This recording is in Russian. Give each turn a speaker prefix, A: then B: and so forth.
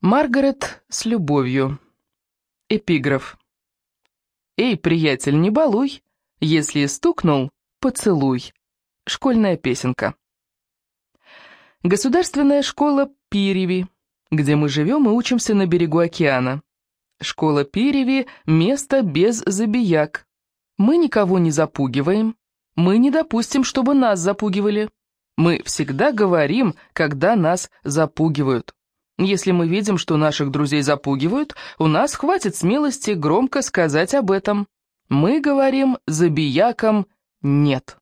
A: Маргарет с любовью. Эпиграф. «Эй, приятель, не балуй, если стукнул, поцелуй». Школьная песенка. Государственная школа Пиреви, где мы живем и учимся на берегу океана. Школа Пиреви – место без забияк. Мы никого не запугиваем, мы не допустим, чтобы нас запугивали. Мы всегда говорим, когда нас запугивают. Если мы видим, что наших друзей запугивают, у нас хватит смелости громко сказать об этом. Мы говорим забиякам «нет».